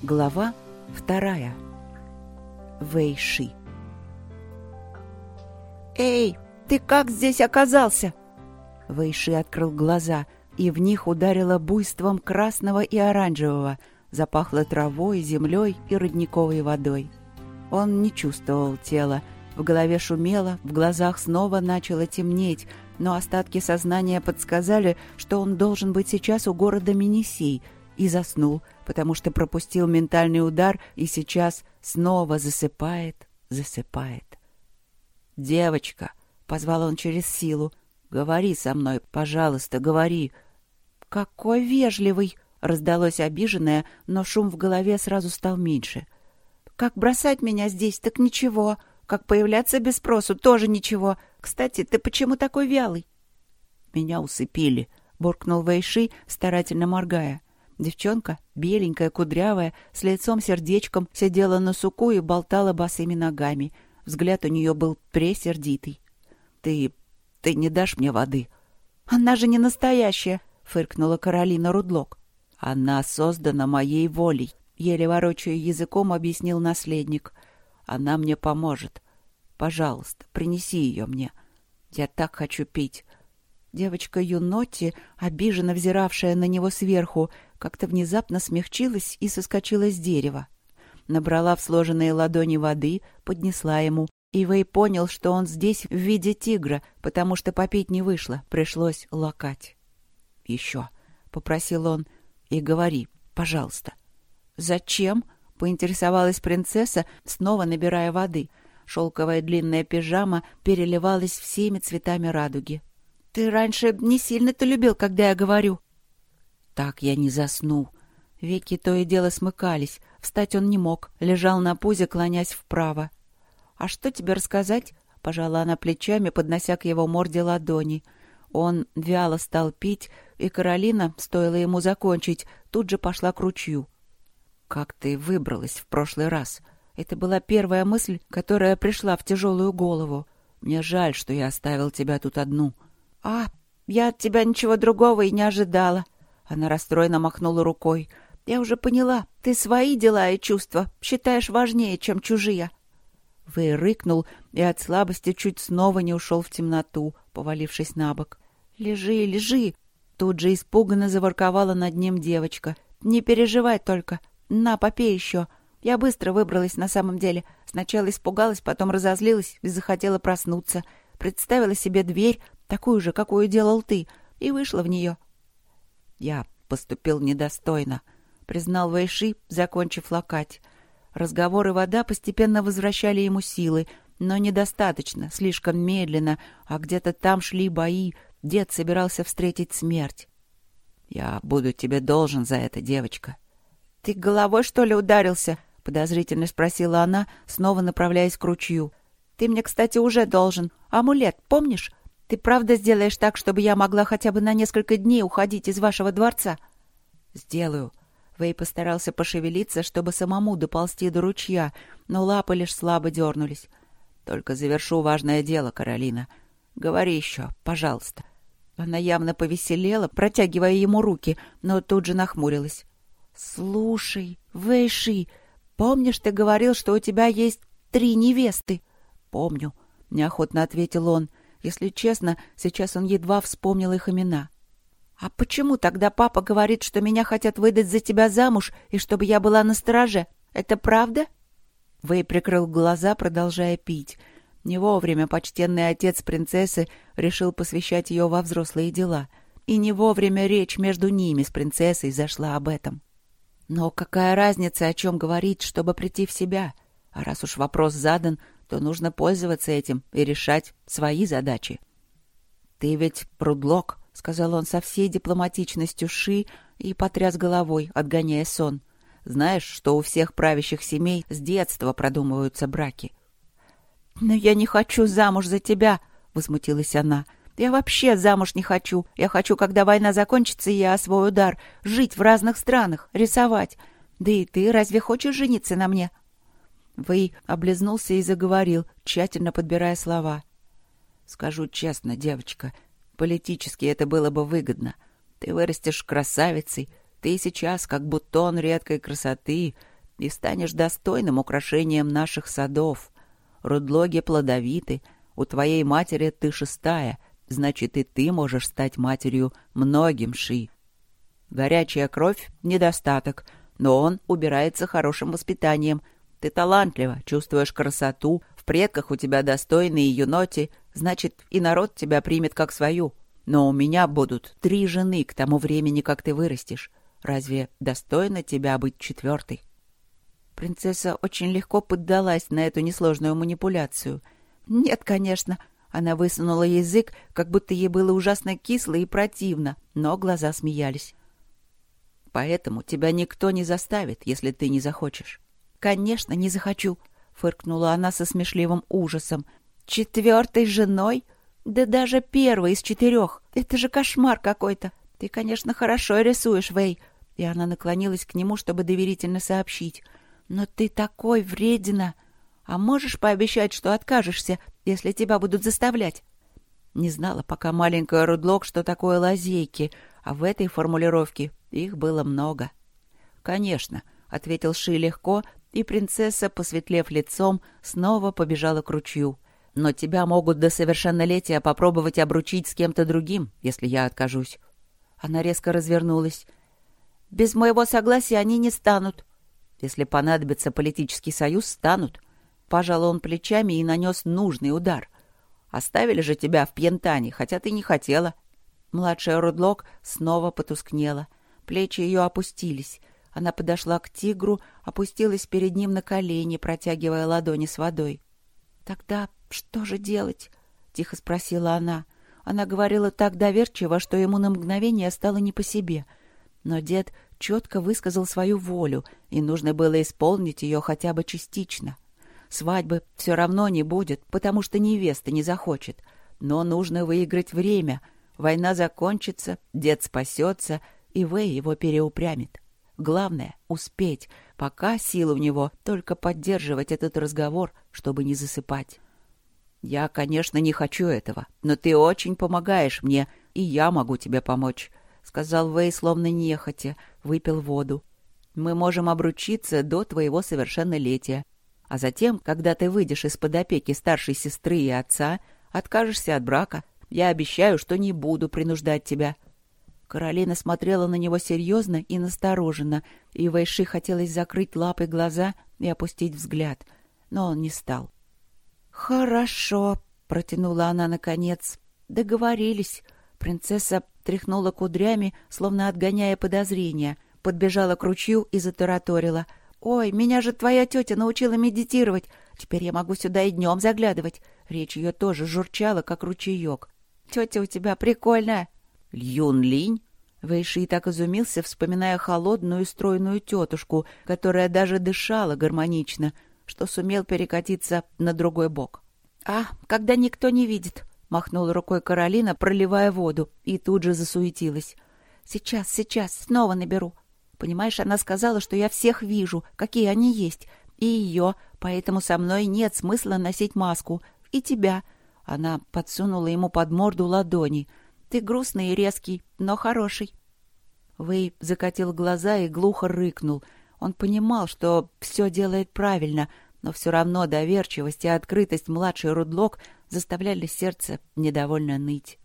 Глава вторая. Вэйши. «Эй, ты как здесь оказался?» Вэйши открыл глаза, и в них ударило буйством красного и оранжевого, запахло травой, землей и родниковой водой. Он не чувствовал тела, в голове шумело, в глазах снова начало темнеть, но остатки сознания подсказали, что он должен быть сейчас у города Минисей, и заснул, потому что пропустил ментальный удар и сейчас снова засыпает, засыпает. «Девочка!» — позвал он через силу. «Говори со мной, пожалуйста, говори!» «Какой вежливый!» — раздалось обиженное, но шум в голове сразу стал меньше. «Как бросать меня здесь, так ничего!» Как появляться без спросу, тоже ничего. Кстати, ты почему такой вялый? Меня усыпили, буркнул Вэйши, старательно моргая. Девчонка, беленькая, кудрявая, с лицом-сердечком, сидела на суку и болтала босыми ногами. Взгляд у нее был пресердитый. «Ты... ты не дашь мне воды?» «Она же не настоящая!» — фыркнула Каролина Рудлок. «Она создана моей волей», — еле ворочая языком объяснил наследник. Она мне поможет. Пожалуйста, принеси ее мне. Я так хочу пить. Девочка Юноти, обиженно взиравшая на него сверху, как-то внезапно смягчилась и соскочила с дерева. Набрала в сложенные ладони воды, поднесла ему, и Вэй понял, что он здесь в виде тигра, потому что попить не вышло, пришлось лакать. «Еще», — попросил он, — «и говори, пожалуйста». «Зачем?» поинтересовалась принцесса, снова набирая воды. Шелковая длинная пижама переливалась всеми цветами радуги. «Ты раньше не сильно-то любил, когда я говорю». «Так я не засну». Веки то и дело смыкались. Встать он не мог, лежал на пузе, клонясь вправо. «А что тебе рассказать?» — пожала она плечами, поднося к его морде ладони. Он вяло стал пить, и Каролина, стоило ему закончить, тут же пошла к ручью. «Как ты выбралась в прошлый раз?» Это была первая мысль, которая пришла в тяжелую голову. Мне жаль, что я оставил тебя тут одну. «А, я от тебя ничего другого и не ожидала». Она расстроенно махнула рукой. «Я уже поняла, ты свои дела и чувства считаешь важнее, чем чужие». Вэй рыкнул и от слабости чуть снова не ушел в темноту, повалившись на бок. «Лежи, лежи!» Тут же испуганно заворковала над ним девочка. «Не переживай только, «На, попей еще!» Я быстро выбралась на самом деле. Сначала испугалась, потом разозлилась и захотела проснуться. Представила себе дверь, такую же, какую делал ты, и вышла в нее. Я поступил недостойно, признал Вайши, закончив лакать. Разговоры вода постепенно возвращали ему силы, но недостаточно, слишком медленно, а где-то там шли бои, дед собирался встретить смерть. «Я буду тебе должен за это, девочка», «Ты головой, что ли, ударился?» — подозрительно спросила она, снова направляясь к ручью. «Ты мне, кстати, уже должен. Амулет, помнишь? Ты правда сделаешь так, чтобы я могла хотя бы на несколько дней уходить из вашего дворца?» «Сделаю». Вэй постарался пошевелиться, чтобы самому доползти до ручья, но лапы лишь слабо дернулись. «Только завершу важное дело, Каролина. Говори еще, пожалуйста». Она явно повеселела, протягивая ему руки, но тут же нахмурилась. «Слушай, Вэйши, помнишь, ты говорил, что у тебя есть три невесты?» «Помню», — неохотно ответил он. Если честно, сейчас он едва вспомнил их имена. «А почему тогда папа говорит, что меня хотят выдать за тебя замуж и чтобы я была на страже? Это правда?» Вэй прикрыл глаза, продолжая пить. Не вовремя почтенный отец принцессы решил посвящать ее во взрослые дела. И не вовремя речь между ними с принцессой зашла об этом. Но какая разница, о чем говорить, чтобы прийти в себя? А раз уж вопрос задан, то нужно пользоваться этим и решать свои задачи. «Ты ведь прудлок», — сказал он со всей дипломатичностью Ши и потряс головой, отгоняя сон. «Знаешь, что у всех правящих семей с детства продумываются браки?» «Но я не хочу замуж за тебя», — возмутилась она. Я вообще замуж не хочу. Я хочу, когда война закончится, я свой удар, жить в разных странах, рисовать. Да и ты разве хочешь жениться на мне?» Вэй облизнулся и заговорил, тщательно подбирая слова. «Скажу честно, девочка, политически это было бы выгодно. Ты вырастешь красавицей, ты сейчас как бутон редкой красоты, и станешь достойным украшением наших садов. Рудлоги плодовиты, у твоей матери ты шестая, значит, и ты можешь стать матерью многим ши. Горячая кровь — недостаток, но он убирается хорошим воспитанием. Ты талантлива, чувствуешь красоту, в предках у тебя достойные юноти, значит, и народ тебя примет как свою. Но у меня будут три жены к тому времени, как ты вырастешь. Разве достойно тебя быть четвертой? Принцесса очень легко поддалась на эту несложную манипуляцию. «Нет, конечно». Она высунула язык, как будто ей было ужасно кисло и противно, но глаза смеялись. «Поэтому тебя никто не заставит, если ты не захочешь». «Конечно, не захочу», — фыркнула она со смешливым ужасом. «Четвертой женой? Да даже первой из четырех. Это же кошмар какой-то. Ты, конечно, хорошо рисуешь, Вэй». И она наклонилась к нему, чтобы доверительно сообщить — «Но ты такой вредина! А можешь пообещать, что откажешься, если тебя будут заставлять?» Не знала пока маленькая Рудлок, что такое лазейки, а в этой формулировке их было много. «Конечно», — ответил Ши легко, и принцесса, посветлев лицом, снова побежала к ручью. «Но тебя могут до совершеннолетия попробовать обручить с кем-то другим, если я откажусь». Она резко развернулась. «Без моего согласия они не станут». Если понадобится политический союз, станут. Пожал он плечами и нанес нужный удар. Оставили же тебя в Пьентане, хотя ты не хотела. Младшая Рудлок снова потускнела. Плечи ее опустились. Она подошла к тигру, опустилась перед ним на колени, протягивая ладони с водой. «Тогда что же делать?» — тихо спросила она. Она говорила так доверчиво, что ему на мгновение стало не по себе. Но дед четко высказал свою волю, и нужно было исполнить ее хотя бы частично. Свадьбы все равно не будет, потому что невеста не захочет. Но нужно выиграть время. Война закончится, дед спасется, и Вэй его переупрямит. Главное — успеть, пока сил у него только поддерживать этот разговор, чтобы не засыпать. «Я, конечно, не хочу этого, но ты очень помогаешь мне, и я могу тебе помочь сказал Вэй, словно нехотя, выпил воду. «Мы можем обручиться до твоего совершеннолетия. А затем, когда ты выйдешь из-под опеки старшей сестры и отца, откажешься от брака. Я обещаю, что не буду принуждать тебя». Каролина смотрела на него серьезно и настороженно, и Вэйши хотелось закрыть лапы глаза и опустить взгляд, но он не стал. «Хорошо», — протянула она наконец. «Договорились. Принцесса тряхнула кудрями, словно отгоняя подозрения, подбежала к ручью и затараторила. «Ой, меня же твоя тетя научила медитировать. Теперь я могу сюда и днем заглядывать». Речь ее тоже журчала, как ручеек. «Тетя у тебя прикольная». «Льюн Линь?» Вэйши так изумился, вспоминая холодную стройную тетушку, которая даже дышала гармонично, что сумел перекатиться на другой бок. «А, когда никто не видит», — махнула рукой Каролина, проливая воду, и тут же засуетилась. «Сейчас, сейчас, снова наберу. Понимаешь, она сказала, что я всех вижу, какие они есть, и ее, поэтому со мной нет смысла носить маску. И тебя». Она подсунула ему под морду ладони. «Ты грустный и резкий, но хороший». Вэй закатил глаза и глухо рыкнул. Он понимал, что все делает правильно, но все равно доверчивость и открытость младшей Рудлок заставляли сердце недовольно ныть.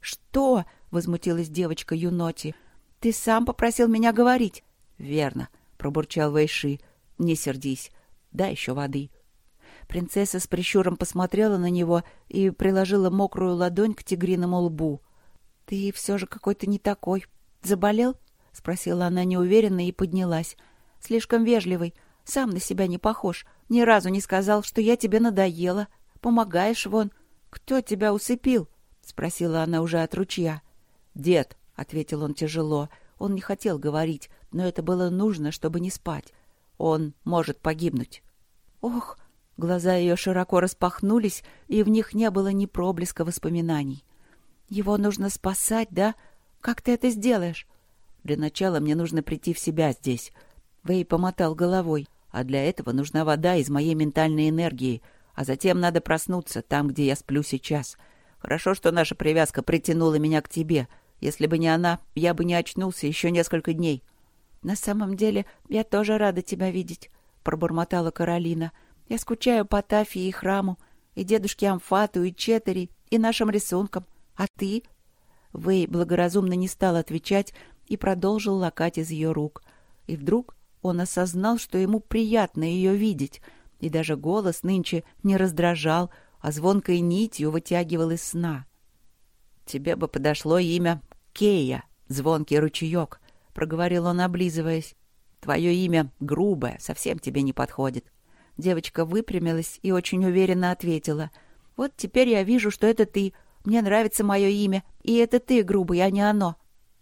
«Что?» — возмутилась девочка Юноти. «Ты сам попросил меня говорить». «Верно», — пробурчал Вэйши. «Не сердись. Дай еще воды». Принцесса с прищуром посмотрела на него и приложила мокрую ладонь к тигриному лбу. «Ты все же какой-то не такой. Заболел?» — спросила она неуверенно и поднялась. «Слишком вежливый. Сам на себя не похож. Ни разу не сказал, что я тебе надоела. Помогаешь вон. Кто тебя усыпил? — спросила она уже от ручья. — Дед, — ответил он тяжело. Он не хотел говорить, но это было нужно, чтобы не спать. Он может погибнуть. — Ох! Глаза ее широко распахнулись, и в них не было ни проблеска воспоминаний. — Его нужно спасать, да? Как ты это сделаешь? — Для начала мне нужно прийти в себя здесь. Вэй помотал головой. А для этого нужна вода из моей ментальной энергии — а затем надо проснуться там, где я сплю сейчас. Хорошо, что наша привязка притянула меня к тебе. Если бы не она, я бы не очнулся еще несколько дней. «На самом деле, я тоже рада тебя видеть», — пробормотала Каролина. «Я скучаю по Тафии и храму, и дедушке Амфату, и Четери, и нашим рисункам. А ты?» Вэй благоразумно не стал отвечать и продолжил лакать из ее рук. И вдруг он осознал, что ему приятно ее видеть, и даже голос нынче не раздражал, а звонкой нитью вытягивал из сна. «Тебе бы подошло имя Кея, звонкий ручеек», — проговорил он, облизываясь. «Твое имя грубое, совсем тебе не подходит». Девочка выпрямилась и очень уверенно ответила. «Вот теперь я вижу, что это ты. Мне нравится мое имя, и это ты грубый, а не оно».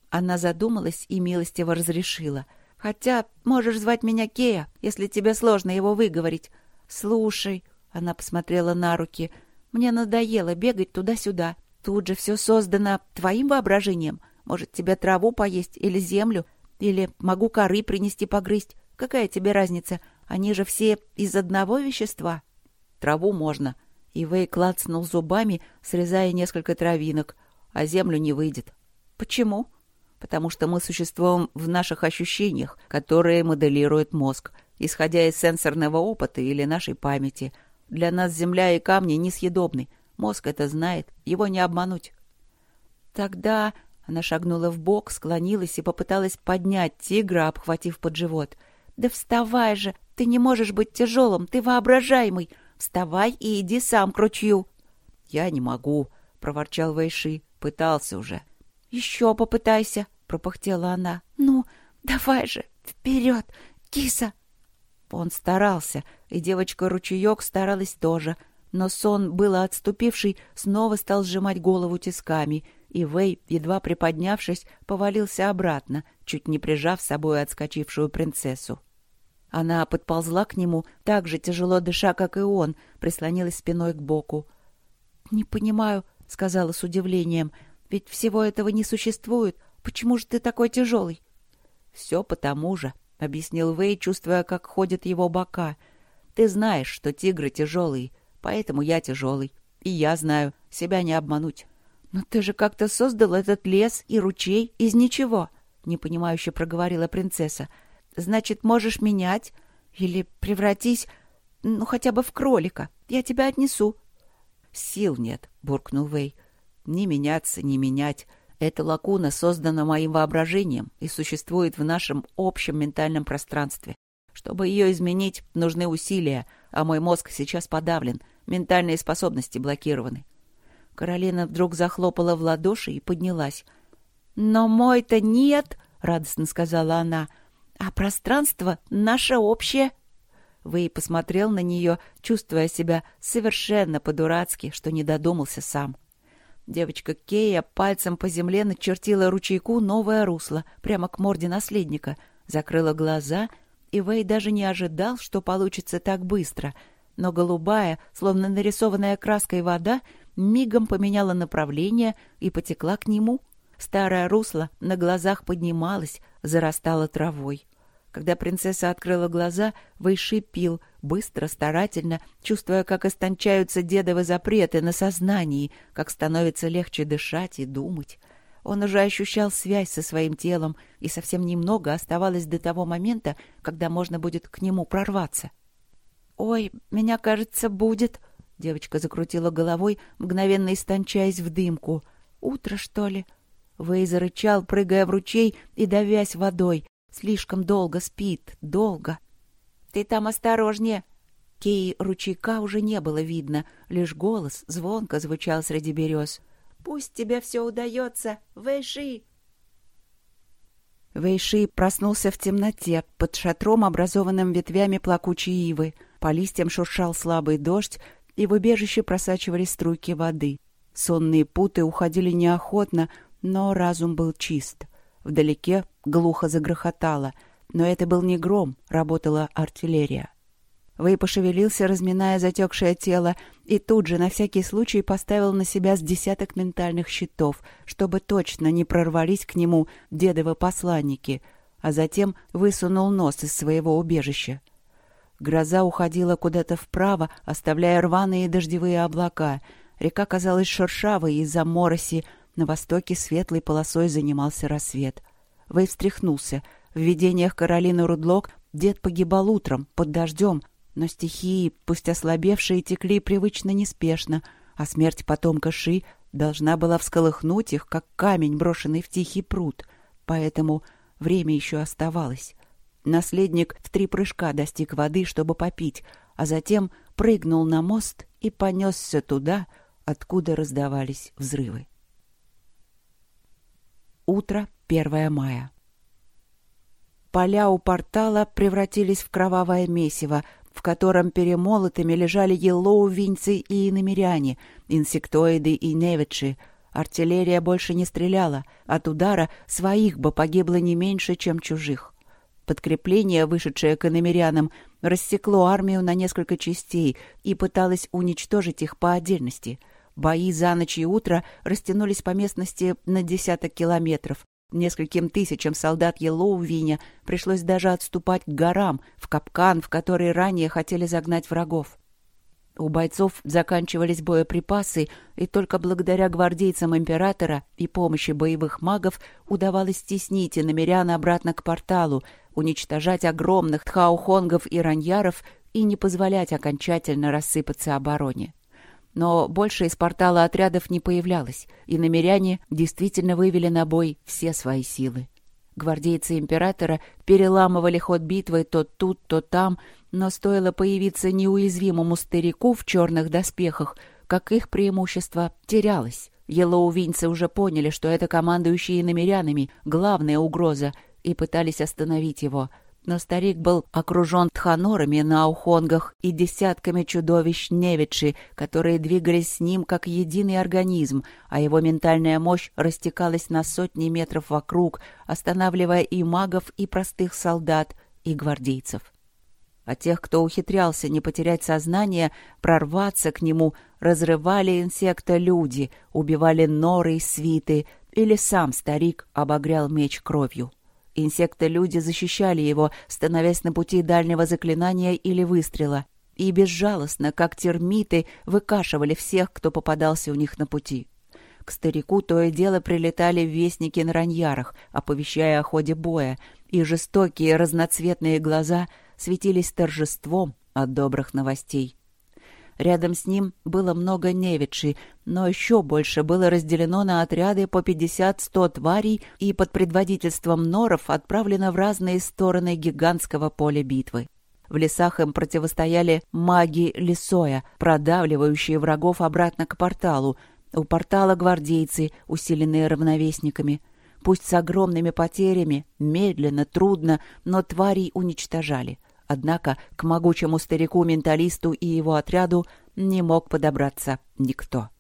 Она задумалась и милостиво разрешила. «Хотя можешь звать меня Кея, если тебе сложно его выговорить. Слушай...» — она посмотрела на руки. «Мне надоело бегать туда-сюда. Тут же все создано твоим воображением. Может, тебе траву поесть или землю, или могу коры принести погрызть. Какая тебе разница? Они же все из одного вещества. Траву можно. И Вэй клацнул зубами, срезая несколько травинок. А землю не выйдет. Почему? Потому что мы существуем в наших ощущениях, которые моделирует мозг, исходя из сенсорного опыта или нашей памяти. Для нас земля и камни несъедобны. Мозг это знает, его не обмануть. Тогда она шагнула в бок, склонилась и попыталась поднять тигра, обхватив под живот. «Да вставай же! Ты не можешь быть тяжелым! Ты воображаемый! Вставай и иди сам к ручью!» «Я не могу!» — проворчал Вайши. «Пытался уже». «Еще попытайся!» — пропыхтела она. «Ну, давай же! Вперед! Киса!» Он старался, и девочка-ручеек старалась тоже, но сон, было отступивший, снова стал сжимать голову тисками — и Вэй, едва приподнявшись, повалился обратно, чуть не прижав с собой отскочившую принцессу. Она подползла к нему, так же тяжело дыша, как и он, прислонилась спиной к боку. «Не понимаю», — сказала с удивлением, — «ведь всего этого не существует. Почему же ты такой тяжелый?» «Все потому же», — объяснил Вэй, чувствуя, как ходят его бока. «Ты знаешь, что тигры тяжелые, поэтому я тяжелый. И я знаю, себя не обмануть. «Но ты же как-то создал этот лес и ручей из ничего», — непонимающе проговорила принцесса. «Значит, можешь менять или превратись, ну, хотя бы в кролика. Я тебя отнесу». «Сил нет», — буркнул Вэй. «Ни меняться, ни менять. Эта лакуна создана моим воображением и существует в нашем общем ментальном пространстве. Чтобы ее изменить, нужны усилия, а мой мозг сейчас подавлен, ментальные способности блокированы. Каролина вдруг захлопала в ладоши и поднялась. «Но мой-то нет!» — радостно сказала она. «А пространство наше общее!» Вэй посмотрел на нее, чувствуя себя совершенно по-дурацки, что не додумался сам. Девочка Кея пальцем по земле начертила ручейку новое русло, прямо к морде наследника, закрыла глаза, и Вэй даже не ожидал, что получится так быстро. Но голубая, словно нарисованная краской вода, мигом поменяла направление и потекла к нему. Старое русло на глазах поднималось, зарастало травой. Когда принцесса открыла глаза, Вайши пил, быстро, старательно, чувствуя, как истончаются дедовы запреты на сознании, как становится легче дышать и думать. Он уже ощущал связь со своим телом, и совсем немного оставалось до того момента, когда можно будет к нему прорваться. «Ой, меня, кажется, будет», Девочка закрутила головой, мгновенно истончаясь в дымку. «Утро, что ли?» Вэй зарычал, прыгая в ручей и давясь водой. Слишком долго спит, долго. «Ты там осторожнее!» Кей ручейка уже не было видно, лишь голос звонко звучал среди берез. «Пусть тебе все удается, Вэйши!» Вэйши проснулся в темноте, под шатром, образованным ветвями плакучей ивы. По листьям шуршал слабый дождь, и в убежище просачивались струйки воды. Сонные путы уходили неохотно, но разум был чист. Вдалеке глухо загрохотало, но это был не гром, работала артиллерия. Вэй пошевелился, разминая затекшее тело, и тут же на всякий случай поставил на себя с десяток ментальных щитов, чтобы точно не прорвались к нему дедовы посланники, а затем высунул нос из своего убежища. Гроза уходила куда-то вправо, оставляя рваные дождевые облака. Река казалась шершавой из-за мороси. На востоке светлой полосой занимался рассвет. Вэй встряхнулся. В видениях Каролины Рудлок дед погибал утром, под дождем, но стихии, пусть ослабевшие, текли привычно неспешно, а смерть потомка Ши должна была всколыхнуть их, как камень, брошенный в тихий пруд. Поэтому время еще оставалось. Наследник в три прыжка достиг воды, чтобы попить, а затем прыгнул на мост и понесся туда, откуда раздавались взрывы. Утро 1 мая. Поля у портала превратились в кровавое месиво, в котором перемолотыми лежали елоувинцы и иномеряне, инсектоиды и невичи. Артиллерия больше не стреляла. От удара своих бы погибло не меньше, чем чужих. Подкрепление, вышедшее к иномерянам, рассекло армию на несколько частей и пыталось уничтожить их по отдельности. Бои за ночь и утро растянулись по местности на десяток километров, Нескольким тысячам солдат Елоувиня пришлось даже отступать к горам, в капкан, в который ранее хотели загнать врагов. У бойцов заканчивались боеприпасы, и только благодаря гвардейцам императора и помощи боевых магов удавалось стеснить иномерян обратно к порталу, уничтожать огромных тхаухонгов и раньяров и не позволять окончательно рассыпаться обороне. Но больше из портала отрядов не появлялось, и намеряне действительно вывели на бой все свои силы. Гвардейцы императора переламывали ход битвы то тут, то там, но стоило появиться неуязвимому старику в черных доспехах, как их преимущество терялось. Елоувинцы уже поняли, что это командующие намерянами главная угроза, и пытались остановить его — но старик был окружен тханорами на аухонгах и десятками чудовищ Невичи, которые двигались с ним как единый организм, а его ментальная мощь растекалась на сотни метров вокруг, останавливая и магов, и простых солдат, и гвардейцев. А тех, кто ухитрялся не потерять сознание, прорваться к нему, разрывали инсекта люди, убивали норы и свиты, или сам старик обогрял меч кровью. Инсекты-люди защищали его, становясь на пути дальнего заклинания или выстрела, и безжалостно, как термиты, выкашивали всех, кто попадался у них на пути. К старику то и дело прилетали вестники на раньярах, оповещая о ходе боя, и жестокие разноцветные глаза светились торжеством от добрых новостей. Рядом с ним было много невидши, но еще больше было разделено на отряды по 50-100 тварей и под предводительством норов отправлено в разные стороны гигантского поля битвы. В лесах им противостояли маги Лесоя, продавливающие врагов обратно к порталу. У портала гвардейцы, усиленные равновесниками. Пусть с огромными потерями, медленно, трудно, но тварей уничтожали — Однако к могучему старику-менталисту и его отряду не мог подобраться никто.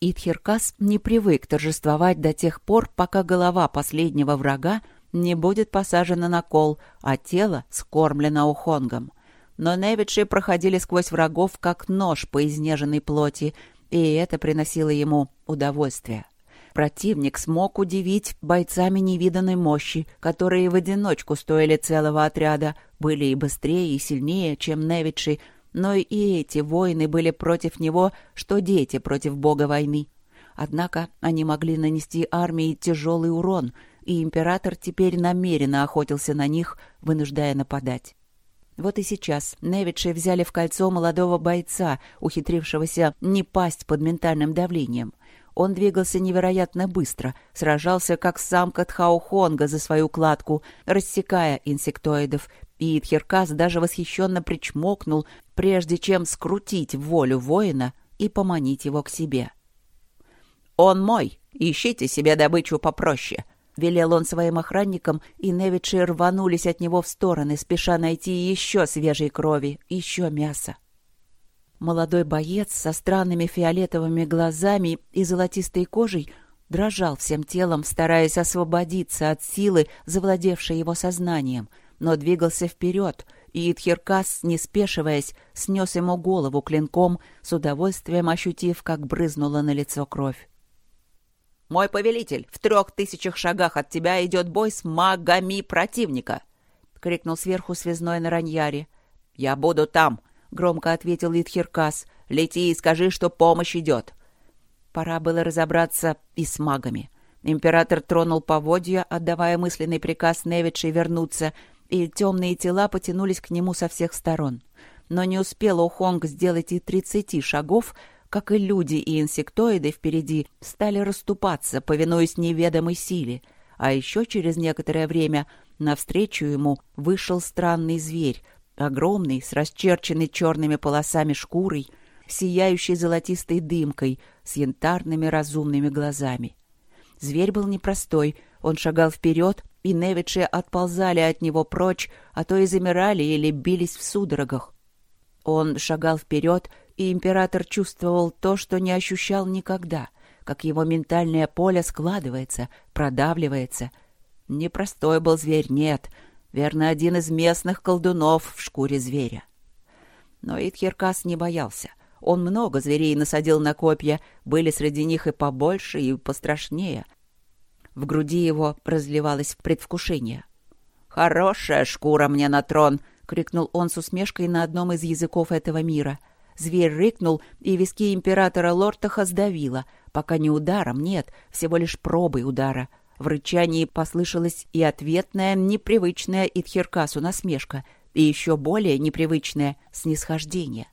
Итхиркас не привык торжествовать до тех пор, пока голова последнего врага не будет посажена на кол, а тело скормлено ухонгом. Но Невичи проходили сквозь врагов, как нож по изнеженной плоти, и это приносило ему удовольствие. Противник смог удивить бойцами невиданной мощи, которые в одиночку стоили целого отряда, были и быстрее, и сильнее, чем Невичи, но и эти воины были против него, что дети против бога войны. Однако они могли нанести армии тяжелый урон, и император теперь намеренно охотился на них, вынуждая нападать. Вот и сейчас Невичи взяли в кольцо молодого бойца, ухитрившегося не пасть под ментальным давлением. Он двигался невероятно быстро, сражался как самка Тхаухонга за свою кладку, рассекая инсектоидов, и Тхеркас даже восхищенно причмокнул, прежде чем скрутить волю воина и поманить его к себе. «Он мой! Ищите себе добычу попроще!» — велел он своим охранникам, и Невичи рванулись от него в стороны, спеша найти еще свежей крови, еще мяса. Молодой боец со странными фиолетовыми глазами и золотистой кожей дрожал всем телом, стараясь освободиться от силы, завладевшей его сознанием, но двигался вперед, и Итхиркас, не спешиваясь, снес ему голову клинком, с удовольствием ощутив, как брызнула на лицо кровь. «Мой повелитель, в трех тысячах шагах от тебя идет бой с магами противника!» — крикнул сверху связной на раньяре. «Я буду там!» Громко ответил Итхиркас. «Лети и скажи, что помощь идет». Пора было разобраться и с магами. Император тронул поводья, отдавая мысленный приказ Невичи вернуться, и темные тела потянулись к нему со всех сторон. Но не успел Охонг сделать и тридцати шагов, как и люди и инсектоиды впереди стали расступаться, повинуясь неведомой силе. А еще через некоторое время навстречу ему вышел странный зверь, огромный, с расчерченной черными полосами шкурой, сияющий золотистой дымкой, с янтарными разумными глазами. Зверь был непростой, он шагал вперед, и Невичи отползали от него прочь, а то и замирали или бились в судорогах. Он шагал вперед, и император чувствовал то, что не ощущал никогда, как его ментальное поле складывается, продавливается. Непростой был зверь, нет, верно, один из местных колдунов в шкуре зверя. Но Итхиркас не боялся. Он много зверей насадил на копья, были среди них и побольше, и пострашнее. В груди его разливалось предвкушение. «Хорошая шкура мне на трон!» — крикнул он с усмешкой на одном из языков этого мира. Зверь рыкнул, и виски императора Лортаха сдавило, пока не ударом, нет, всего лишь пробой удара. В рычании послышалась и ответная, непривычная Итхиркасу насмешка, и еще более непривычное снисхождение.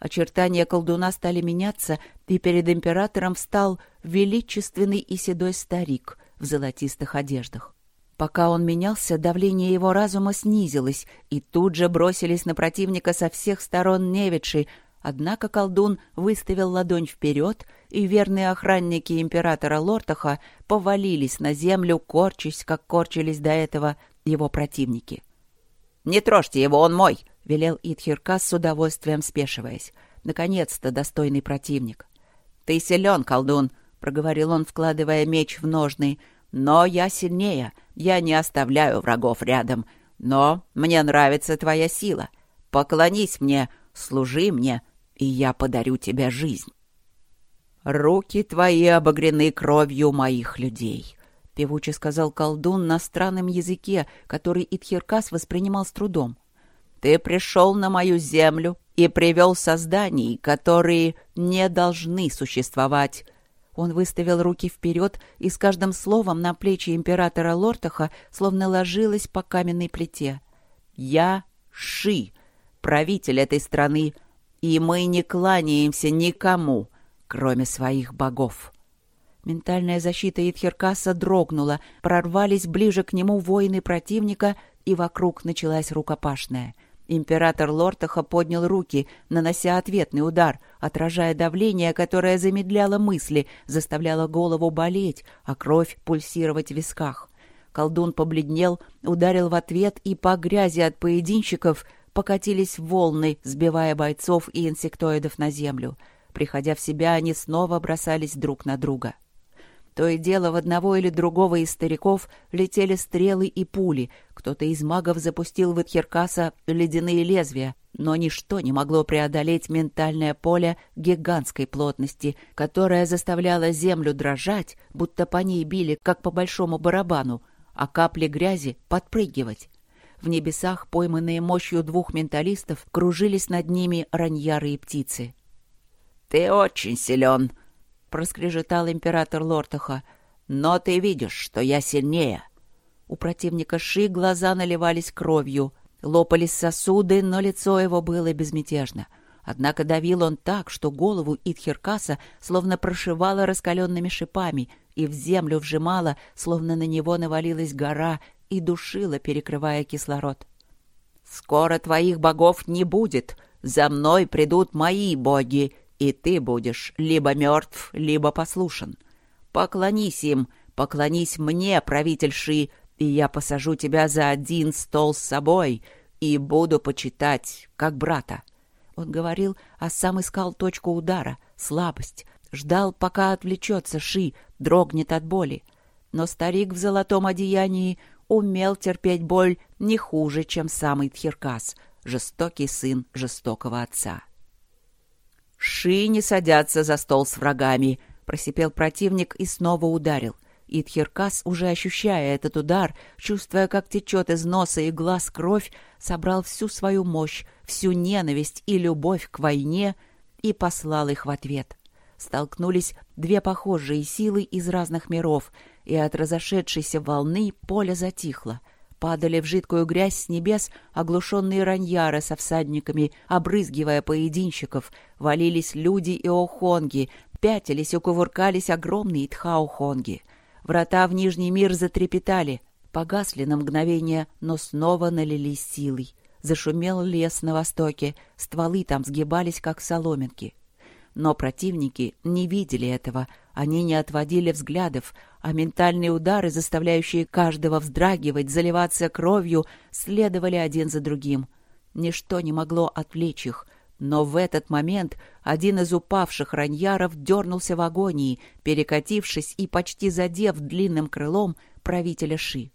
Очертания колдуна стали меняться, и перед императором встал величественный и седой старик в золотистых одеждах. Пока он менялся, давление его разума снизилось, и тут же бросились на противника со всех сторон невидши, однако колдун выставил ладонь вперед, и верные охранники императора Лортаха повалились на землю, корчась, как корчились до этого его противники. «Не трожьте его, он мой!» — велел Итхиркас с удовольствием спешиваясь. Наконец-то достойный противник. «Ты силен, колдун!» — проговорил он, вкладывая меч в ножны. «Но я сильнее. Я не оставляю врагов рядом. Но мне нравится твоя сила. Поклонись мне, служи мне, и я подарю тебе жизнь». «Руки твои обогрены кровью моих людей», — певуче сказал колдун на странном языке, который Итхиркас воспринимал с трудом. Ты пришел на мою землю и привел созданий, которые не должны существовать». Он выставил руки вперед, и с каждым словом на плечи императора Лортаха словно ложилась по каменной плите. «Я Ши, правитель этой страны, и мы не кланяемся никому, кроме своих богов». Ментальная защита Итхеркаса дрогнула, прорвались ближе к нему воины противника, и вокруг началась рукопашная — Император Лортаха поднял руки, нанося ответный удар, отражая давление, которое замедляло мысли, заставляло голову болеть, а кровь пульсировать в висках. Колдун побледнел, ударил в ответ, и по грязи от поединщиков покатились волны, сбивая бойцов и инсектоидов на землю. Приходя в себя, они снова бросались друг на друга. — то и дело в одного или другого из стариков летели стрелы и пули. Кто-то из магов запустил в Итхеркаса ледяные лезвия, но ничто не могло преодолеть ментальное поле гигантской плотности, которое заставляло землю дрожать, будто по ней били, как по большому барабану, а капли грязи подпрыгивать. В небесах, пойманные мощью двух менталистов, кружились над ними раньяры и птицы. «Ты очень силен!» — проскрежетал император Лортаха. «Но ты видишь, что я сильнее». У противника Ши глаза наливались кровью, лопались сосуды, но лицо его было безмятежно. Однако давил он так, что голову Итхеркаса словно прошивало раскаленными шипами и в землю вжимало, словно на него навалилась гора и душила, перекрывая кислород. «Скоро твоих богов не будет. За мной придут мои боги, и ты будешь либо мертв, либо послушен. Поклонись им, поклонись мне, правитель Ши, и я посажу тебя за один стол с собой и буду почитать, как брата». Он говорил, а сам искал точку удара, слабость, ждал, пока отвлечется Ши, дрогнет от боли. Но старик в золотом одеянии умел терпеть боль не хуже, чем самый Тхиркас, жестокий сын жестокого отца. «Ши не садятся за стол с врагами», — просипел противник и снова ударил. Итхиркас, уже ощущая этот удар, чувствуя, как течет из носа и глаз кровь, собрал всю свою мощь, всю ненависть и любовь к войне и послал их в ответ. Столкнулись две похожие силы из разных миров, и от разошедшейся волны поле затихло. Падали в жидкую грязь с небес оглушенные раньяры со всадниками, обрызгивая поединщиков. Валились люди и охонги, пятились и кувыркались огромные тхаухонги. Врата в Нижний мир затрепетали, погасли на мгновение, но снова налились силой. Зашумел лес на востоке, стволы там сгибались, как соломинки. Но противники не видели этого, они не отводили взглядов, а ментальные удары, заставляющие каждого вздрагивать, заливаться кровью, следовали один за другим. Ничто не могло отвлечь их, но в этот момент один из упавших раньяров дернулся в агонии, перекатившись и почти задев длинным крылом правителя Ши.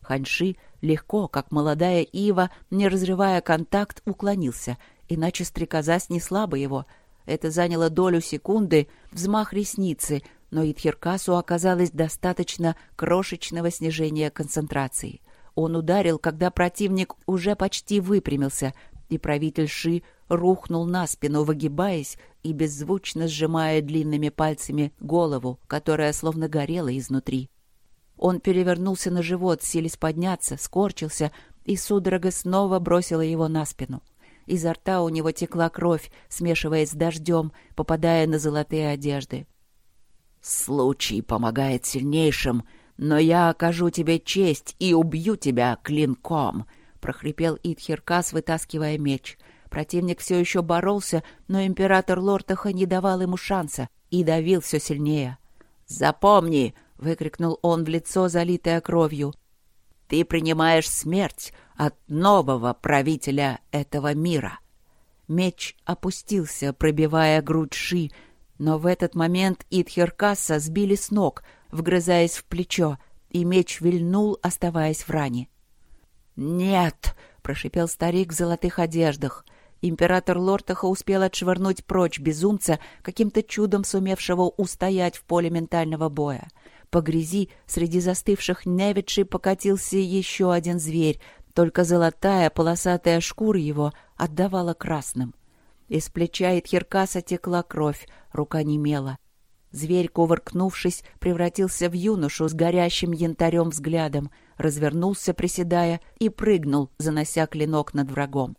Ханьши легко, как молодая ива, не разрывая контакт, уклонился, иначе стрекоза снесла бы его. Это заняло долю секунды, взмах ресницы, но Итхиркасу оказалось достаточно крошечного снижения концентрации. Он ударил, когда противник уже почти выпрямился, и правитель Ши рухнул на спину, выгибаясь и беззвучно сжимая длинными пальцами голову, которая словно горела изнутри. Он перевернулся на живот, силясь подняться, скорчился, и судорога снова бросила его на спину. Изо рта у него текла кровь, смешиваясь с дождем, попадая на золотые одежды. «Случай помогает сильнейшим, но я окажу тебе честь и убью тебя клинком!» — прохрипел Итхиркас, вытаскивая меч. Противник все еще боролся, но император Лортаха не давал ему шанса и давил все сильнее. «Запомни, выкрикнул он в лицо, залитое кровью. Ты принимаешь смерть от нового правителя этого мира. Меч опустился, пробивая грудь Ши, но в этот момент Итхеркаса сбили с ног, вгрызаясь в плечо, и меч вильнул, оставаясь в ране. «Нет!» — прошипел старик в золотых одеждах. Император Лортаха успел отшвырнуть прочь безумца, каким-то чудом сумевшего устоять в поле ментального боя. По грязи среди застывших невидшей покатился еще один зверь, только золотая полосатая шкура его отдавала красным. Из плеча Итхиркаса текла кровь, рука немела. Зверь, кувыркнувшись, превратился в юношу с горящим янтарем взглядом, развернулся, приседая, и прыгнул, занося клинок над врагом.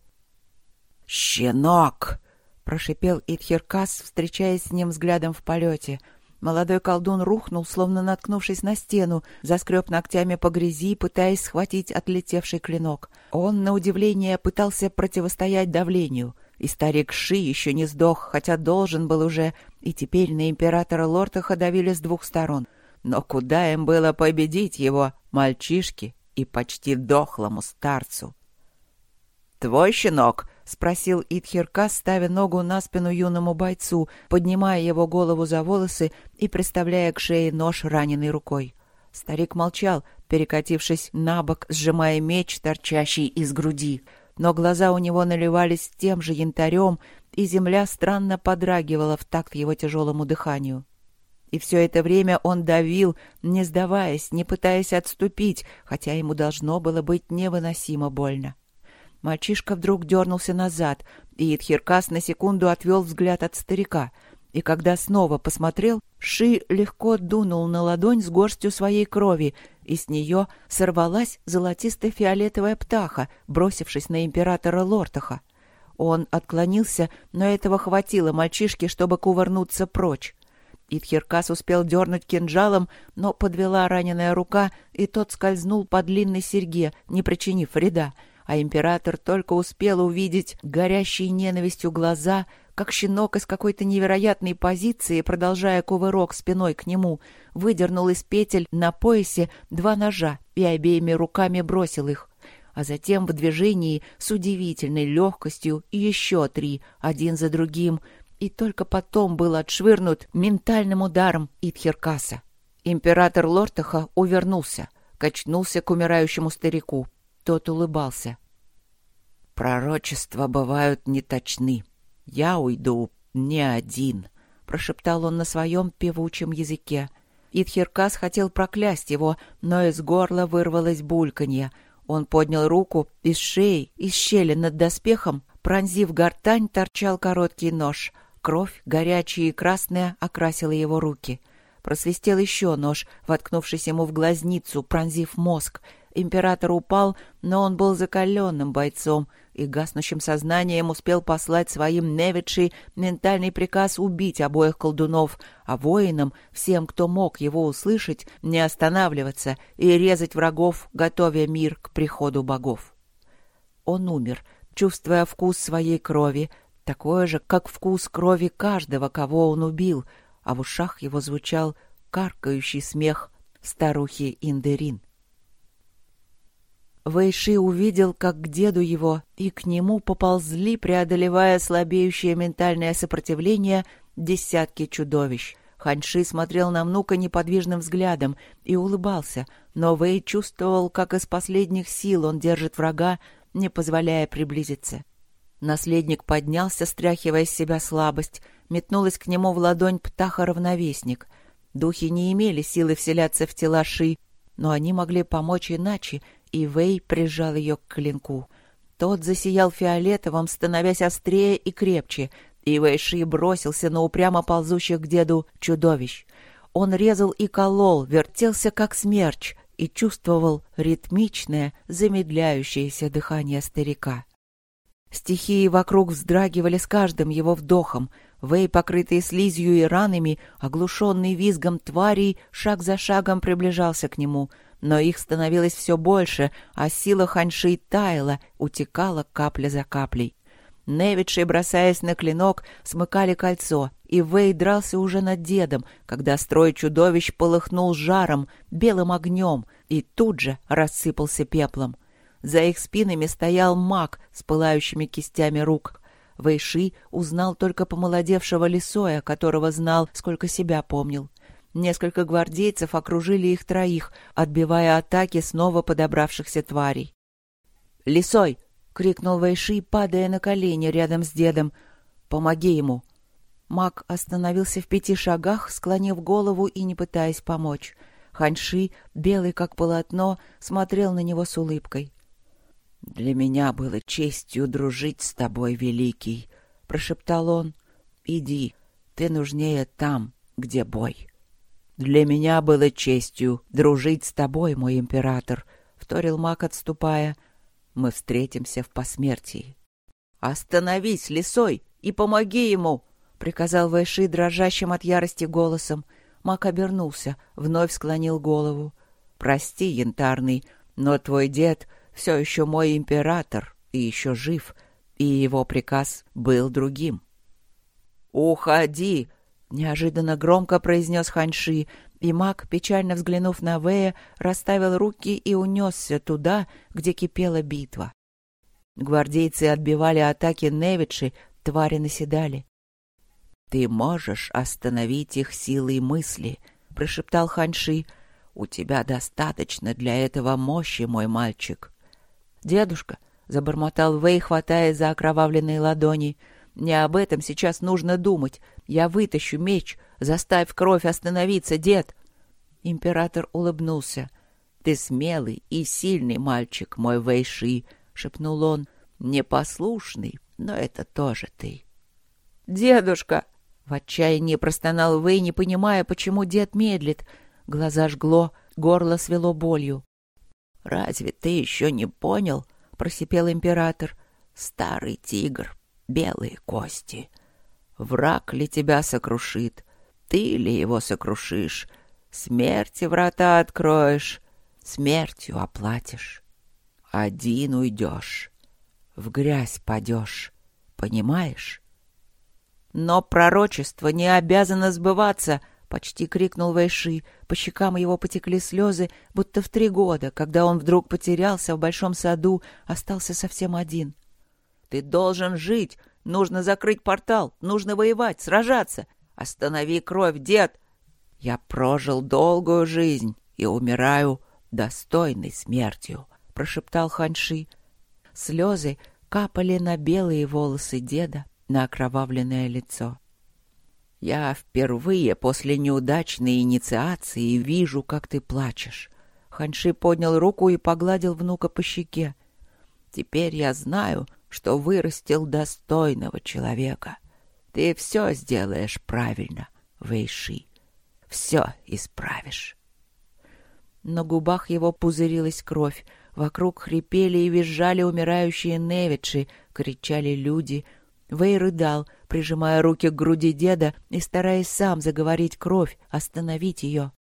«Щенок!» — прошипел Итхиркас, встречаясь с ним взглядом в полете — Молодой колдун рухнул, словно наткнувшись на стену, заскреб ногтями по грязи, пытаясь схватить отлетевший клинок. Он, на удивление, пытался противостоять давлению. И старик Ши еще не сдох, хотя должен был уже, и теперь на императора Лортаха давили с двух сторон. Но куда им было победить его, мальчишке и почти дохлому старцу? «Твой щенок?» — спросил Итхирка, ставя ногу на спину юному бойцу, поднимая его голову за волосы и приставляя к шее нож раненой рукой. Старик молчал, перекатившись на бок, сжимая меч, торчащий из груди. Но глаза у него наливались тем же янтарем, и земля странно подрагивала в такт его тяжелому дыханию. И все это время он давил, не сдаваясь, не пытаясь отступить, хотя ему должно было быть невыносимо больно. Мальчишка вдруг дернулся назад, и Итхиркас на секунду отвел взгляд от старика. И когда снова посмотрел, Ши легко дунул на ладонь с горстью своей крови, и с нее сорвалась золотисто-фиолетовая птаха, бросившись на императора Лортаха. Он отклонился, но этого хватило мальчишке, чтобы кувырнуться прочь. Итхиркас успел дернуть кинжалом, но подвела раненая рука, и тот скользнул по длинной серьге, не причинив вреда — а император только успел увидеть горящие ненавистью глаза, как щенок из какой-то невероятной позиции, продолжая кувырок спиной к нему, выдернул из петель на поясе два ножа и обеими руками бросил их, а затем в движении с удивительной легкостью еще три, один за другим, и только потом был отшвырнут ментальным ударом Итхеркаса. Император Лортаха увернулся, качнулся к умирающему старику, тот улыбался. «Пророчества бывают неточны. Я уйду не один», — прошептал он на своем певучем языке. Итхиркас хотел проклясть его, но из горла вырвалось бульканье. Он поднял руку, из шеи, из щели над доспехом, пронзив гортань, торчал короткий нож. Кровь, горячая и красная, окрасила его руки. Просвистел еще нож, воткнувшись ему в глазницу, пронзив мозг. Император упал, но он был закаленным бойцом и гаснущим сознанием успел послать своим Невичи ментальный приказ убить обоих колдунов, а воинам, всем, кто мог его услышать, не останавливаться и резать врагов, готовя мир к приходу богов. Он умер, чувствуя вкус своей крови, такой же, как вкус крови каждого, кого он убил, а в ушах его звучал каркающий смех старухи Индерин. Вэйши увидел, как к деду его и к нему поползли, преодолевая слабеющее ментальное сопротивление, десятки чудовищ. Ханьши смотрел на внука неподвижным взглядом и улыбался, но Вэй чувствовал, как из последних сил он держит врага, не позволяя приблизиться. Наследник поднялся, стряхивая с себя слабость, метнулась к нему в ладонь птаха-ровновесник. Духи не имели силы вселяться в тела Ши, но они могли помочь иначе, и Вэй прижал ее к клинку. Тот засиял фиолетовым, становясь острее и крепче, и Вэйши бросился на упрямо ползущих к деду чудовищ. Он резал и колол, вертелся как смерч и чувствовал ритмичное, замедляющееся дыхание старика. Стихии вокруг вздрагивали с каждым его вдохом. Вэй, покрытый слизью и ранами, оглушенный визгом тварей, шаг за шагом приближался к нему — но их становилось все больше, а сила ханьши таяла, утекала капля за каплей. Невидши, бросаясь на клинок, смыкали кольцо, и Вэй дрался уже над дедом, когда строй чудовищ полыхнул жаром, белым огнем, и тут же рассыпался пеплом. За их спинами стоял маг с пылающими кистями рук. Вэйши узнал только помолодевшего лисоя, которого знал, сколько себя помнил. Несколько гвардейцев окружили их троих, отбивая атаки снова подобравшихся тварей. «Лисой!» — крикнул Вайши, падая на колени рядом с дедом. «Помоги ему!» Маг остановился в пяти шагах, склонив голову и не пытаясь помочь. Ханьши, белый как полотно, смотрел на него с улыбкой. «Для меня было честью дружить с тобой, Великий», — прошептал он. «Иди, ты нужнее там, где бой». «Для меня было честью дружить с тобой, мой император», — вторил маг, отступая. «Мы встретимся в посмертии». «Остановись, лисой, и помоги ему!» — приказал Вайши дрожащим от ярости голосом. Маг обернулся, вновь склонил голову. «Прости, янтарный, но твой дед все еще мой император и еще жив, и его приказ был другим». «Уходи!» Неожиданно громко произнес Ханьши, и маг, печально взглянув на Вэя, расставил руки и унесся туда, где кипела битва. Гвардейцы отбивали атаки Невичи, твари наседали. «Ты можешь остановить их силой мысли», — прошептал Ханьши. «У тебя достаточно для этого мощи, мой мальчик». «Дедушка», — забормотал Вэй, хватая за окровавленные ладони, — не об этом сейчас нужно думать. Я вытащу меч. Заставь кровь остановиться, дед. Император улыбнулся. Ты смелый и сильный мальчик, мой Вэйши, шепнул он. Непослушный, но это тоже ты. Дедушка! В отчаянии простонал Вэй, не понимая, почему дед медлит. Глаза жгло, горло свело болью. «Разве ты еще не понял?» — просипел император. «Старый тигр, белые кости. Враг ли тебя сокрушит? Ты ли его сокрушишь? Смерти врата откроешь, смертью оплатишь. Один уйдешь, в грязь падешь, понимаешь? Но пророчество не обязано сбываться, — почти крикнул Вайши. По щекам его потекли слезы, будто в три года, когда он вдруг потерялся в большом саду, остался совсем один. Ты должен жить. Нужно закрыть портал. Нужно воевать, сражаться. Останови кровь, дед. Я прожил долгую жизнь и умираю достойной смертью, — прошептал Ханьши. Слезы капали на белые волосы деда, на окровавленное лицо. Я впервые после неудачной инициации вижу, как ты плачешь. Ханьши поднял руку и погладил внука по щеке. Теперь я знаю, что вырастил достойного человека. Ты все сделаешь правильно, Вэйши. все исправишь. На губах его пузырилась кровь, вокруг хрипели и визжали умирающие невичи, кричали люди. Вэй рыдал, прижимая руки к груди деда и стараясь сам заговорить кровь, остановить ее.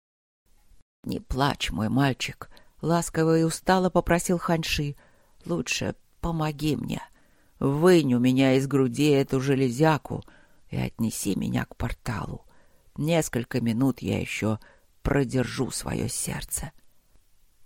«Не плачь, мой мальчик», — ласково и устало попросил Ханьши. «Лучше помоги мне. Вынь у меня из груди эту железяку и отнеси меня к порталу. Несколько минут я еще продержу свое сердце».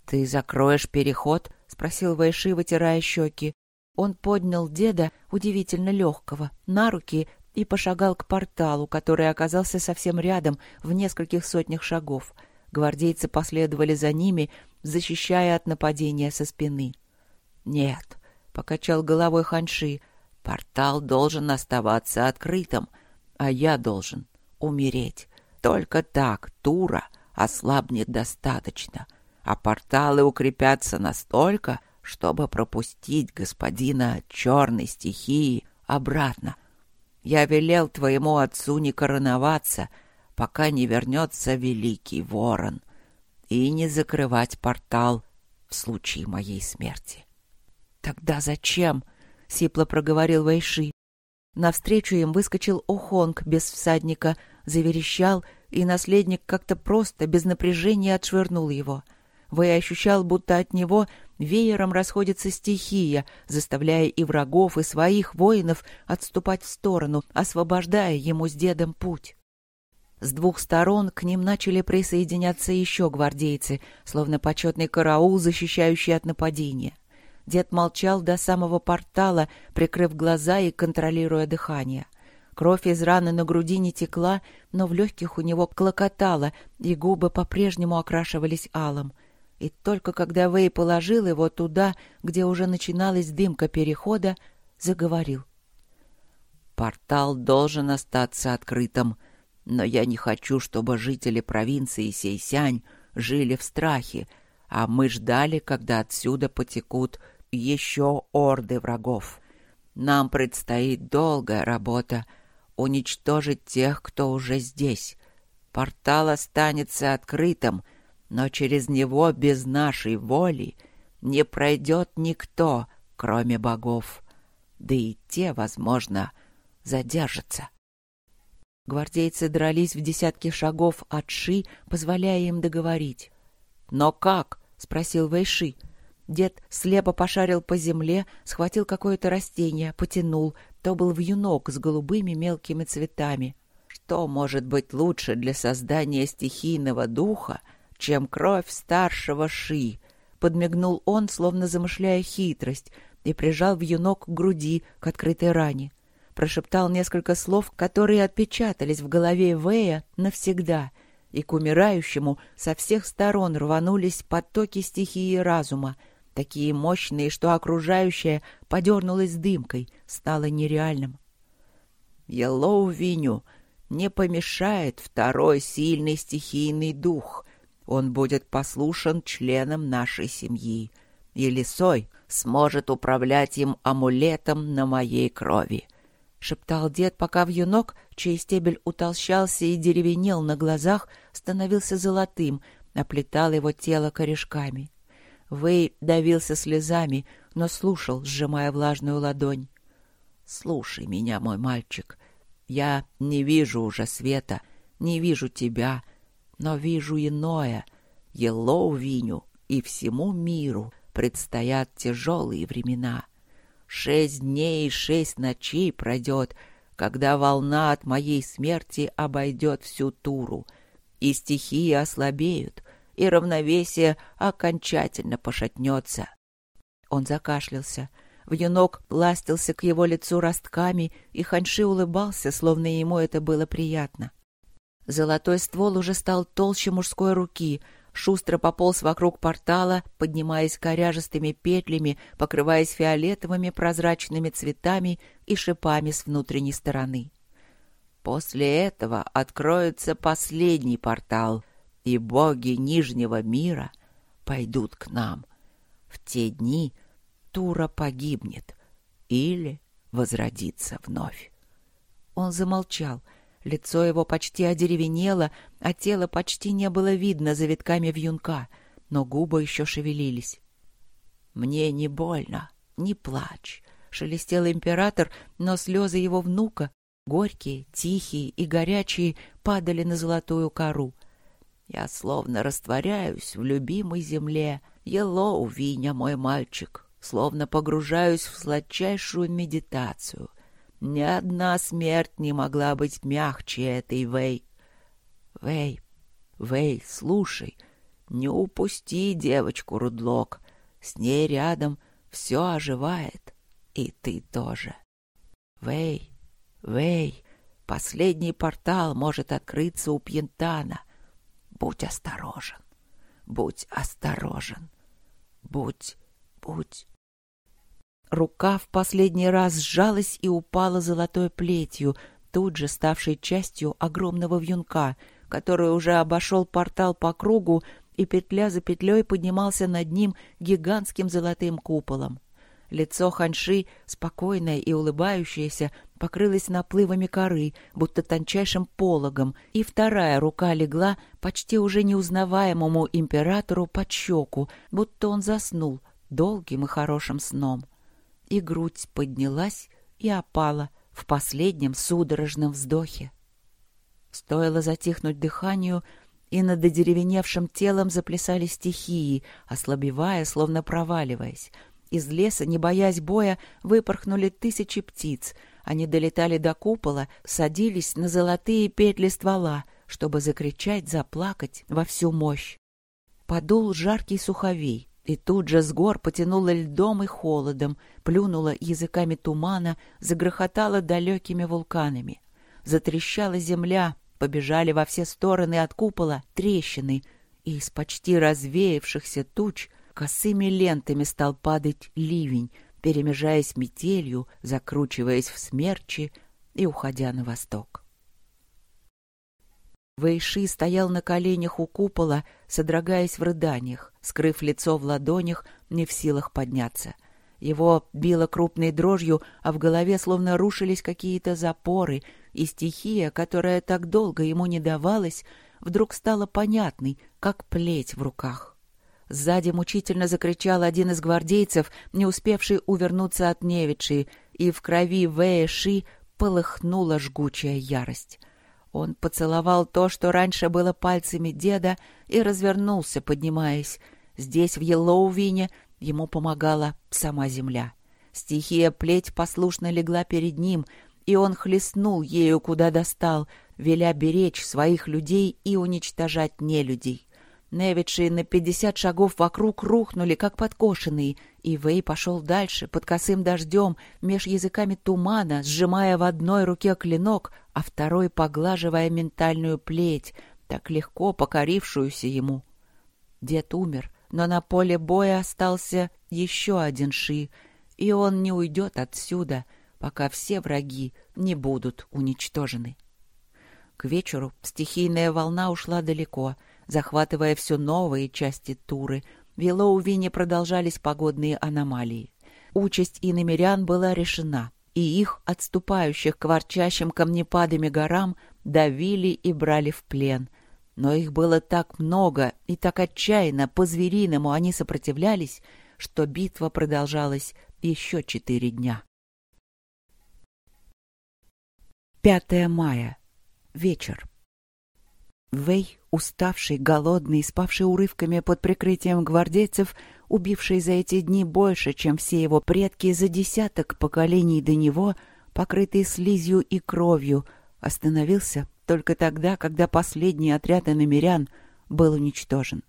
«Ты закроешь переход?» — спросил Вайши, вытирая щеки. Он поднял деда, удивительно легкого, на руки и пошагал к порталу, который оказался совсем рядом, в нескольких сотнях шагов — Гвардейцы последовали за ними, защищая от нападения со спины. «Нет», — покачал головой Ханши, — «портал должен оставаться открытым, а я должен умереть. Только так Тура ослабнет достаточно, а порталы укрепятся настолько, чтобы пропустить господина черной стихии обратно. Я велел твоему отцу не короноваться — пока не вернется Великий Ворон, и не закрывать портал в случае моей смерти. «Тогда зачем?» — сипло проговорил Вайши. Навстречу им выскочил Охонг без всадника, заверещал, и наследник как-то просто, без напряжения отшвырнул его. Вэй ощущал, будто от него веером расходится стихия, заставляя и врагов, и своих воинов отступать в сторону, освобождая ему с дедом путь. С двух сторон к ним начали присоединяться еще гвардейцы, словно почетный караул, защищающий от нападения. Дед молчал до самого портала, прикрыв глаза и контролируя дыхание. Кровь из раны на груди не текла, но в легких у него клокотало, и губы по-прежнему окрашивались алым. И только когда Вэй положил его туда, где уже начиналась дымка перехода, заговорил. «Портал должен остаться открытым», но я не хочу, чтобы жители провинции Сейсянь жили в страхе, а мы ждали, когда отсюда потекут еще орды врагов. Нам предстоит долгая работа — уничтожить тех, кто уже здесь. Портал останется открытым, но через него без нашей воли не пройдет никто, кроме богов. Да и те, возможно, задержатся. Гвардейцы дрались в десятки шагов от Ши, позволяя им договорить. «Но как?» — спросил Вэйши. Дед слепо пошарил по земле, схватил какое-то растение, потянул. То был вьюнок с голубыми мелкими цветами. «Что может быть лучше для создания стихийного духа, чем кровь старшего Ши?» Подмигнул он, словно замышляя хитрость, и прижал вьюнок к груди, к открытой ране прошептал несколько слов, которые отпечатались в голове Вэя навсегда, и к умирающему со всех сторон рванулись потоки стихии разума, такие мощные, что окружающее подернулось дымкой, стало нереальным. Елоу Виню не помешает второй сильный стихийный дух. Он будет послушен членам нашей семьи, и лисой сможет управлять им амулетом на моей крови. — шептал дед, пока вьюнок, чей стебель утолщался и деревенел на глазах, становился золотым, оплетал его тело корешками. Вэй давился слезами, но слушал, сжимая влажную ладонь. «Слушай меня, мой мальчик. Я не вижу уже света, не вижу тебя, но вижу иное. Елоу Виню и всему миру предстоят тяжелые времена». Шесть дней и шесть ночей пройдет, когда волна от моей смерти обойдет всю Туру, и стихии ослабеют, и равновесие окончательно пошатнется. Он закашлялся. Вьюнок ластился к его лицу ростками, и Ханьши улыбался, словно ему это было приятно. Золотой ствол уже стал толще мужской руки, шустро пополз вокруг портала, поднимаясь коряжестыми петлями, покрываясь фиолетовыми прозрачными цветами и шипами с внутренней стороны. После этого откроется последний портал, и боги Нижнего мира пойдут к нам. В те дни Тура погибнет или возродится вновь. Он замолчал — Лицо его почти одеревенело, а тело почти не было видно за витками вьюнка, но губы еще шевелились. «Мне не больно, не плачь», — шелестел император, но слезы его внука, горькие, тихие и горячие, падали на золотую кору. «Я словно растворяюсь в любимой земле. Елоу, Виня, мой мальчик, словно погружаюсь в сладчайшую медитацию. Ни одна смерть не могла быть мягче этой, Вэй. Вэй, Вэй, слушай, не упусти девочку, Рудлок. С ней рядом все оживает, и ты тоже. Вэй, Вэй, последний портал может открыться у Пьентана. Будь осторожен, будь осторожен, будь, будь Рука в последний раз сжалась и упала золотой плетью, тут же ставшей частью огромного вьюнка, который уже обошел портал по кругу и петля за петлей поднимался над ним гигантским золотым куполом. Лицо Ханши, спокойное и улыбающееся, покрылось наплывами коры, будто тончайшим пологом, и вторая рука легла почти уже неузнаваемому императору под щеку, будто он заснул долгим и хорошим сном и грудь поднялась и опала в последнем судорожном вздохе. Стоило затихнуть дыханию, и над одеревеневшим телом заплясали стихии, ослабевая, словно проваливаясь. Из леса, не боясь боя, выпорхнули тысячи птиц. Они долетали до купола, садились на золотые петли ствола, чтобы закричать, заплакать во всю мощь. Подул жаркий суховей. И тут же с гор потянуло льдом и холодом, плюнуло языками тумана, загрохотало далекими вулканами. Затрещала земля, побежали во все стороны от купола трещины, и из почти развеявшихся туч косыми лентами стал падать ливень, перемежаясь метелью, закручиваясь в смерчи и уходя на восток. Вэйши стоял на коленях у купола, содрогаясь в рыданиях, скрыв лицо в ладонях, не в силах подняться. Его било крупной дрожью, а в голове словно рушились какие-то запоры, и стихия, которая так долго ему не давалась, вдруг стала понятной, как плеть в руках. Сзади мучительно закричал один из гвардейцев, не успевший увернуться от Невичи, и в крови Вэйши полыхнула жгучая ярость. Он поцеловал то, что раньше было пальцами деда, и развернулся, поднимаясь. Здесь, в Елоувине, ему помогала сама земля. Стихия плеть послушно легла перед ним, и он хлестнул ею, куда достал, веля беречь своих людей и уничтожать нелюдей. Невичи на пятьдесят шагов вокруг рухнули, как подкошенные, и Вэй пошел дальше, под косым дождем, меж языками тумана, сжимая в одной руке клинок, а второй поглаживая ментальную плеть, так легко покорившуюся ему. Дед умер, но на поле боя остался еще один Ши, и он не уйдет отсюда, пока все враги не будут уничтожены. К вечеру стихийная волна ушла далеко — захватывая все новые части Туры. В Елоувине продолжались погодные аномалии. Участь иномерян была решена, и их, отступающих к ворчащим камнепадами горам, давили и брали в плен. Но их было так много, и так отчаянно, по-звериному они сопротивлялись, что битва продолжалась еще четыре дня. 5 мая. Вечер. Вэй, уставший, голодный, спавший урывками под прикрытием гвардейцев, убивший за эти дни больше, чем все его предки за десяток поколений до него, покрытый слизью и кровью, остановился только тогда, когда последний отряд иномерян был уничтожен.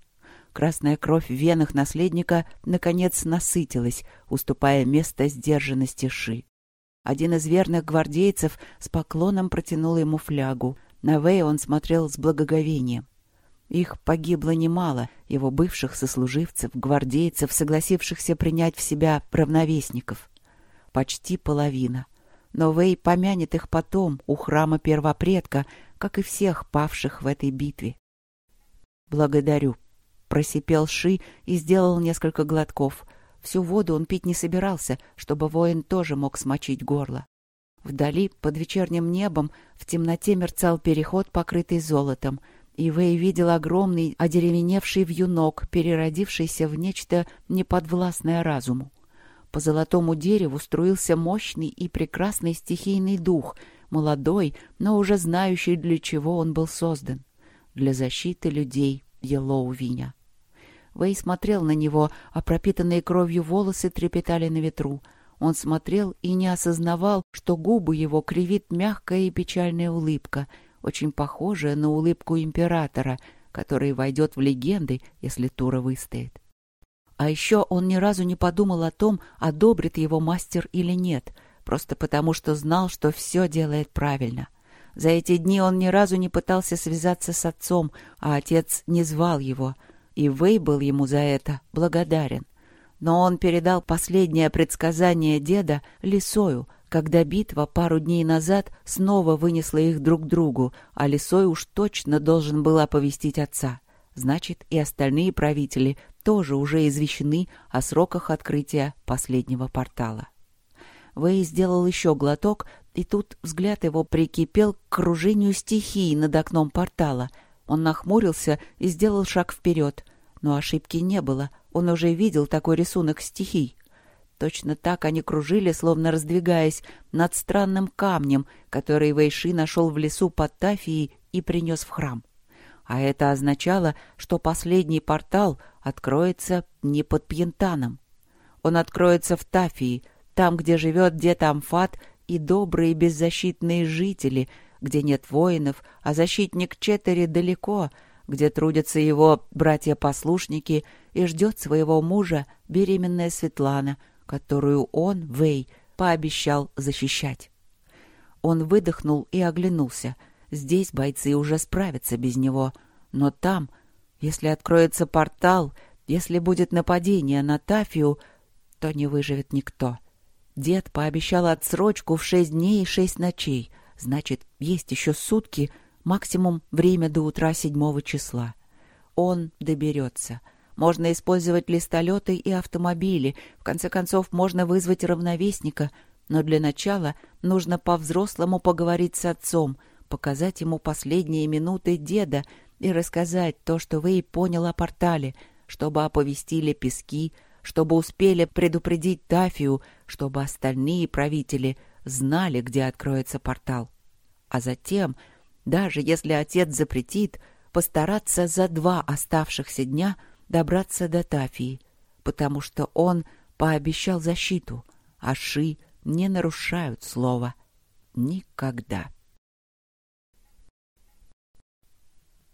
Красная кровь в венах наследника наконец насытилась, уступая место сдержанности Ши. Один из верных гвардейцев с поклоном протянул ему флягу — на Вэя он смотрел с благоговением. Их погибло немало, его бывших сослуживцев, гвардейцев, согласившихся принять в себя равновесников. Почти половина. Но Вэй помянет их потом у храма первопредка, как и всех павших в этой битве. «Благодарю», — просипел Ши и сделал несколько глотков. Всю воду он пить не собирался, чтобы воин тоже мог смочить горло. Вдали, под вечерним небом, в темноте мерцал переход, покрытый золотом, и Вэй видел огромный, одеревеневший вьюнок, переродившийся в нечто неподвластное разуму. По золотому дереву струился мощный и прекрасный стихийный дух, молодой, но уже знающий, для чего он был создан. Для защиты людей Елоувиня. Вэй смотрел на него, а пропитанные кровью волосы трепетали на ветру. Он смотрел и не осознавал, что губы его кривит мягкая и печальная улыбка, очень похожая на улыбку императора, который войдет в легенды, если Тура выстоит. А еще он ни разу не подумал о том, одобрит его мастер или нет, просто потому что знал, что все делает правильно. За эти дни он ни разу не пытался связаться с отцом, а отец не звал его, и Вэй был ему за это благодарен. Но он передал последнее предсказание деда Лисою, когда битва пару дней назад снова вынесла их друг другу, а Лисой уж точно должен был оповестить отца. Значит, и остальные правители тоже уже извещены о сроках открытия последнего портала. Вэй сделал еще глоток, и тут взгляд его прикипел к кружению стихий над окном портала. Он нахмурился и сделал шаг вперед. Но ошибки не было, он уже видел такой рисунок стихий. Точно так они кружили, словно раздвигаясь, над странным камнем, который Вэйши нашел в лесу под Тафией и принес в храм. А это означало, что последний портал откроется не под Пьентаном. Он откроется в Тафии, там, где живет дед Амфат и добрые беззащитные жители, где нет воинов, а защитник Четери далеко, где трудятся его братья-послушники и ждет своего мужа беременная Светлана, которую он, Вей, пообещал защищать. Он выдохнул и оглянулся — Здесь бойцы уже справятся без него. Но там, если откроется портал, если будет нападение на Тафию, то не выживет никто. Дед пообещал отсрочку в шесть дней и шесть ночей. Значит, есть еще сутки, максимум время до утра седьмого числа. Он доберется. Можно использовать листолеты и автомобили. В конце концов, можно вызвать равновесника. Но для начала нужно по-взрослому поговорить с отцом — показать ему последние минуты деда и рассказать то, что Вэй понял о портале, чтобы оповестили пески, чтобы успели предупредить Тафию, чтобы остальные правители знали, где откроется портал. А затем, даже если отец запретит, постараться за два оставшихся дня добраться до Тафии, потому что он пообещал защиту, а Ши не нарушают слова. Никогда.